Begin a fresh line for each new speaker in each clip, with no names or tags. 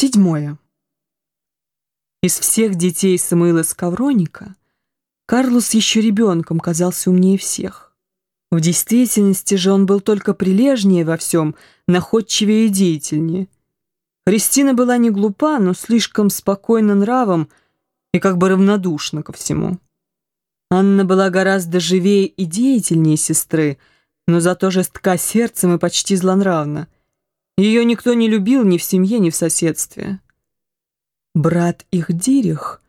Седьмое. Из всех детей Самуила Скавроника Карлос еще ребенком казался умнее всех. В действительности же он был только прилежнее во всем, находчивее и деятельнее. Христина была не глупа, но слишком спокойна нравом и как бы равнодушна ко всему. Анна была гораздо живее и деятельнее сестры, но зато жестка сердцем и почти злонравна. Ее никто не любил ни в семье, ни в соседстве. Брат их Дирих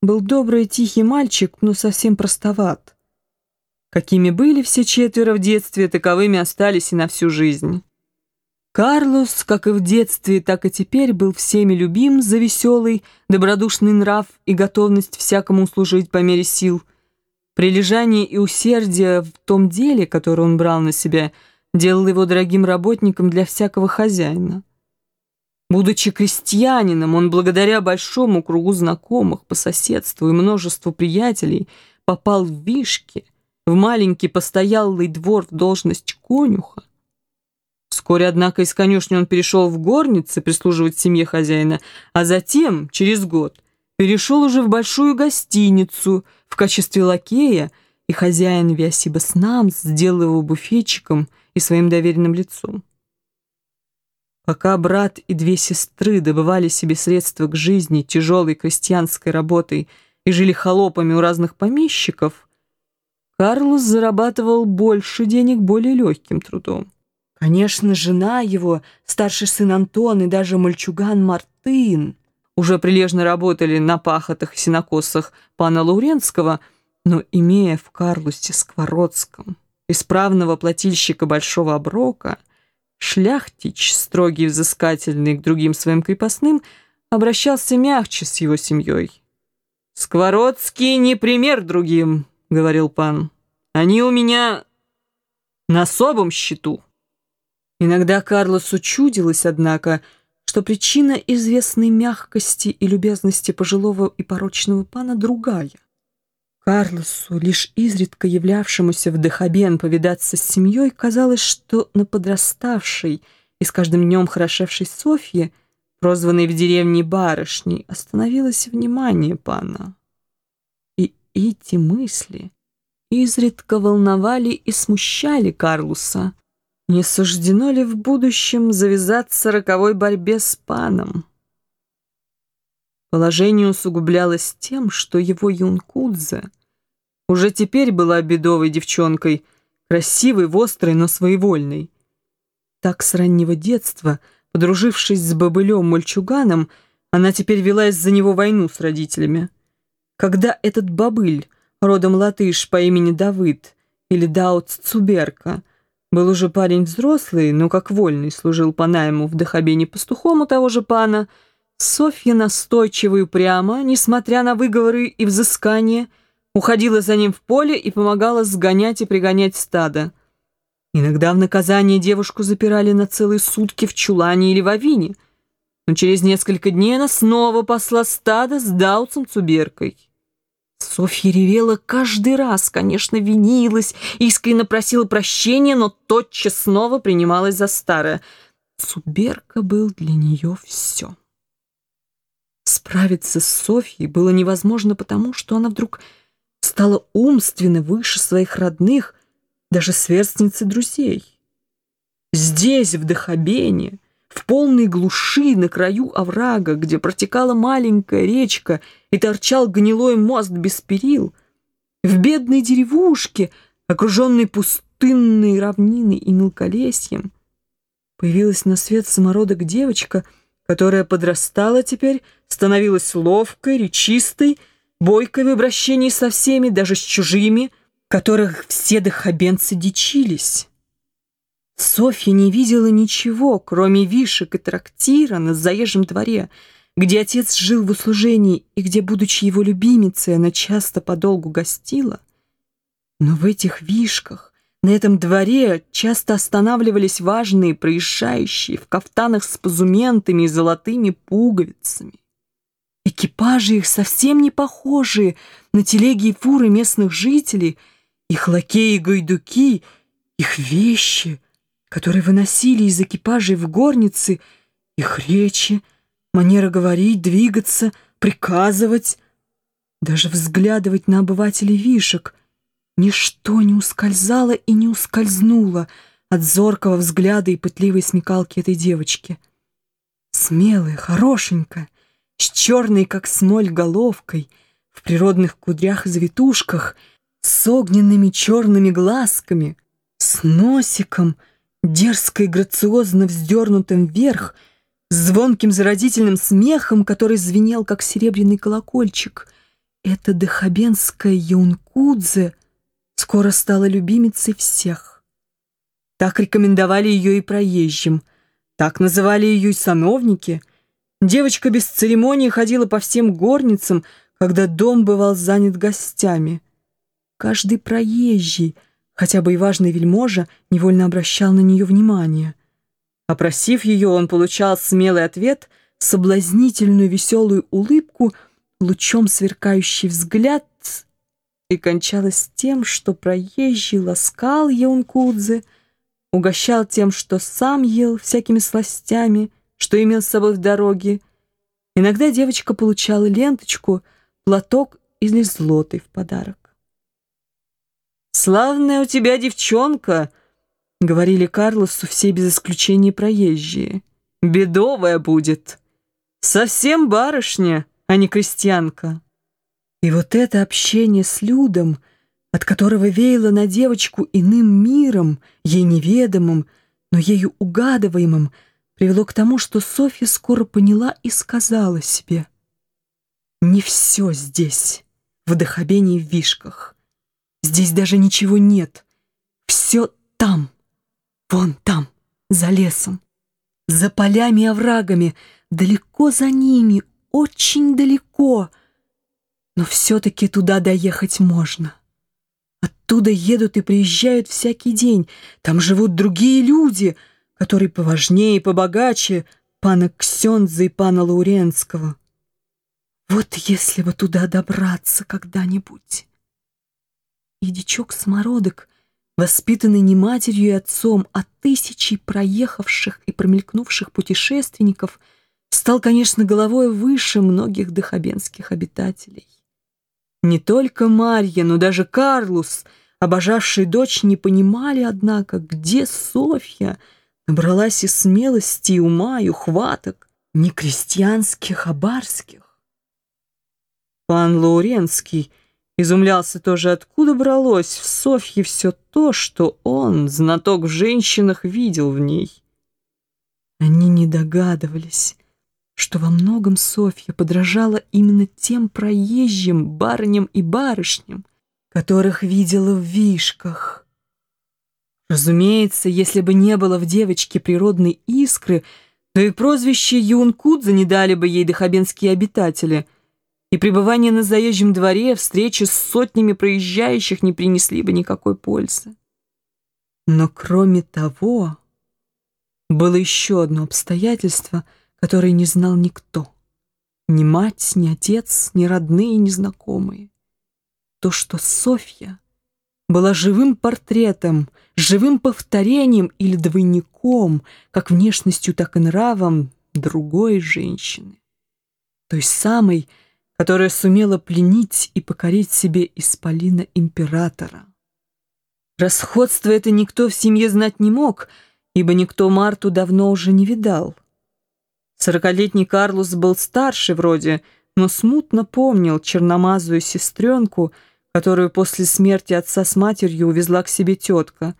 был добрый тихий мальчик, но совсем простоват. Какими были все четверо в детстве, таковыми остались и на всю жизнь. Карлос, как и в детстве, так и теперь был всеми любим за веселый, добродушный нрав и готовность всякому служить по мере сил. Прилежание и усердие в том деле, которое он брал на себя – делал его дорогим работником для всякого хозяина. Будучи крестьянином, он благодаря большому кругу знакомых по соседству и множеству приятелей попал в Вишки, в маленький постоялый двор в должность конюха. Вскоре, однако, из конюшни он перешел в горницы прислуживать семье хозяина, а затем, через год, перешел уже в большую гостиницу в качестве лакея, и хозяин Виасиба Снамс сделал его буфетчиком – и своим доверенным лицом. Пока брат и две сестры добывали себе средства к жизни тяжелой крестьянской работой и жили холопами у разных помещиков, Карлос зарабатывал больше денег более легким трудом. Конечно, жена его, старший сын Антон и даже мальчуган Мартын уже прилежно работали на пахотах и сенокосах пана Лауренского, но, имея в Карлусе Сквородском исправного плательщика большого оброка, шляхтич, строгий и взыскательный к другим своим крепостным, обращался мягче с его семьей. «Сквородский не пример другим», — говорил пан. «Они у меня на особом счету». Иногда Карлосу чудилось, однако, что причина известной мягкости и любезности пожилого и порочного пана другая — Карлосу, лишь изредка являвшемуся в Дахабен повидаться с семьей, казалось, что на подраставшей и с каждым днем хорошевшей Софье, прозванной в деревне барышней, остановилось внимание пана. И эти мысли изредка волновали и смущали Карлуса. Не суждено ли в будущем завязаться роковой борьбе с паном? Положение усугублялось тем, что его Юнкудзе уже теперь была бедовой девчонкой, красивой, вострой, но своевольной. Так с раннего детства, подружившись с бобылем-мальчуганом, она теперь вела из-за него войну с родителями. Когда этот бобыль, родом латыш по имени Давыд, или Даут Цуберка, был уже парень взрослый, но как вольный служил по найму в Дахабене пастухом у того же пана – Софья настойчиво и упрямо, несмотря на выговоры и взыскания, уходила за ним в поле и помогала сгонять и пригонять стадо. Иногда в наказание девушку запирали на целые сутки в чулане или в авине, но через несколько дней она снова посла стадо с даутцем Цуберкой. Софья ревела каждый раз, конечно, винилась, искренне просила прощения, но тотчас снова принималась за старое. Цуберка был для нее все. Справиться с Софьей было невозможно потому, что она вдруг стала умственно выше своих родных, даже сверстницы друзей. Здесь, в Дахабене, в полной глуши на краю оврага, где протекала маленькая речка и торчал гнилой мост без перил, в бедной деревушке, окруженной пустынной равниной и мелколесьем, появилась на свет самородок девочка — которая подрастала теперь, становилась ловкой, речистой, бойкой в обращении со всеми, даже с чужими, которых все дохабенцы дичились. Софья не видела ничего, кроме вишек и трактира на заезжем дворе, где отец жил в услужении и где, будучи его любимицей, она часто подолгу гостила. Но в этих вишках на этом дворе часто останавливались важные проезжающие в кафтанах с позументами и золотыми пуговицами. Экипажи их совсем не похожие на телеги и фуры местных жителей, их лакеи и гайдуки, их вещи, которые выносили из экипажей в горницы, их речи, манера говорить, двигаться, приказывать, даже взглядывать на обывателей вишек. Ничто не ускользало и не ускользнуло от зоркого взгляда и пытливой смекалки этой девочки. Смелая, хорошенькая, с черной, как смоль, головкой, в природных кудрях-завитушках, с огненными черными глазками, с носиком, дерзко и грациозно вздернутым вверх, звонким заразительным смехом, который звенел, как серебряный колокольчик. Эта дахабенская Юнкудзе скоро стала любимицей всех. Так рекомендовали ее и проезжим, так называли ее и сановники. Девочка без церемонии ходила по всем горницам, когда дом бывал занят гостями. Каждый проезжий, хотя бы и важный вельможа, невольно обращал на нее внимание. Опросив ее, он получал смелый ответ, соблазнительную веселую улыбку, лучом сверкающий взгляд и кончалось тем, что проезжий ласкал Еункудзе, угощал тем, что сам ел всякими сластями, что имел с собой в дороге. Иногда девочка получала ленточку, платок или злотый в подарок. «Славная у тебя девчонка!» — говорили Карлосу все без исключения проезжие. «Бедовая будет! Совсем барышня, а не крестьянка!» И вот это общение с Людом, от которого веяло на девочку иным миром, ей неведомым, но ею угадываемым, привело к тому, что Софья скоро поняла и сказала себе «Не все здесь, в вдохновении в вишках». Здесь даже ничего нет. Все там, вон там, за лесом, за полями и оврагами, далеко за ними, очень далеко. Но все-таки туда доехать можно. Оттуда едут и приезжают всякий день. Там живут другие люди, которые поважнее и побогаче пана Ксенза и пана Лауренского. Вот если бы туда добраться когда-нибудь и дичок-самородок, воспитанный не матерью и отцом, а тысячей проехавших и промелькнувших путешественников, стал, конечно, головой выше многих дохабенских обитателей. Не только Марья, но даже Карлус, обожавший дочь, не понимали, однако, где Софья набралась и смелости, и ума, и ухваток, не крестьянских, а барских. Пан Лауренский — Изумлялся тоже, откуда бралось в Софье все то, что он, знаток в женщинах, видел в ней. Они не догадывались, что во многом Софья подражала именно тем проезжим барыням и барышням, которых видела в вишках. Разумеется, если бы не было в девочке природной искры, то и прозвище Юнкудзе не дали бы ей дохабенские обитатели — и пребывание на заезжем дворе, встречи с сотнями проезжающих не принесли бы никакой пользы. Но кроме того, было еще одно обстоятельство, которое не знал никто. Ни мать, ни отец, ни родные, ни знакомые. То, что Софья была живым портретом, живым повторением или двойником, как внешностью, так и нравом другой женщины. Той самой, которая сумела пленить и покорить себе исполина императора. Расходство это никто в семье знать не мог, ибо никто Марту давно уже не видал. Сорокалетний Карлос был старше вроде, но смутно помнил черномазую сестренку, которую после смерти отца с матерью увезла к себе тетка.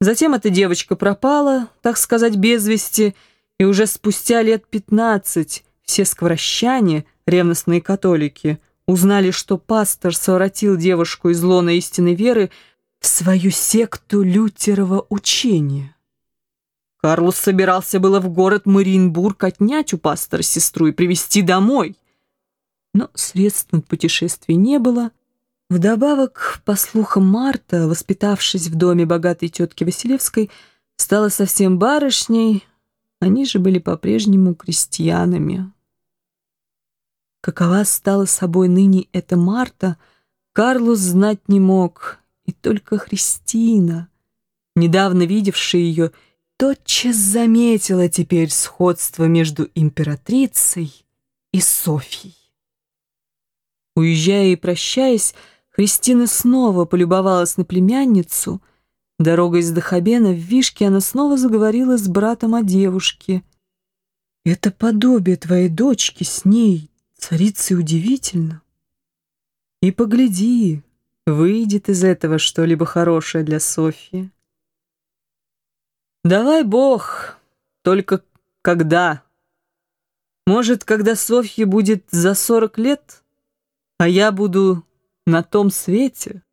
Затем эта девочка пропала, так сказать, без вести, и уже спустя лет пятнадцать все скворощане, ревностные католики, узнали, что пастор совратил девушку из лона истинной веры в свою секту лютерова учения. Карлос собирался было в город Мариенбург отнять у пастора сестру и привезти домой. Но средств на путешествие не было. Вдобавок, по слухам Марта, воспитавшись в доме богатой тетки Василевской, стала совсем барышней, они же были по-прежнему крестьянами. Какова стала собой ныне эта Марта, Карлос знать не мог, и только Христина, недавно видевшая ее, тотчас заметила теперь сходство между императрицей и Софьей. Уезжая и прощаясь, Христина снова полюбовалась на племянницу. Дорогой из Дахабена в Вишке она снова заговорила с братом о девушке. «Это подобие твоей дочки с ней, царицей, удивительно. И погляди, выйдет из этого что-либо хорошее для Софьи. Давай Бог, только когда? Может, когда Софье будет за сорок лет, а я буду на том свете?»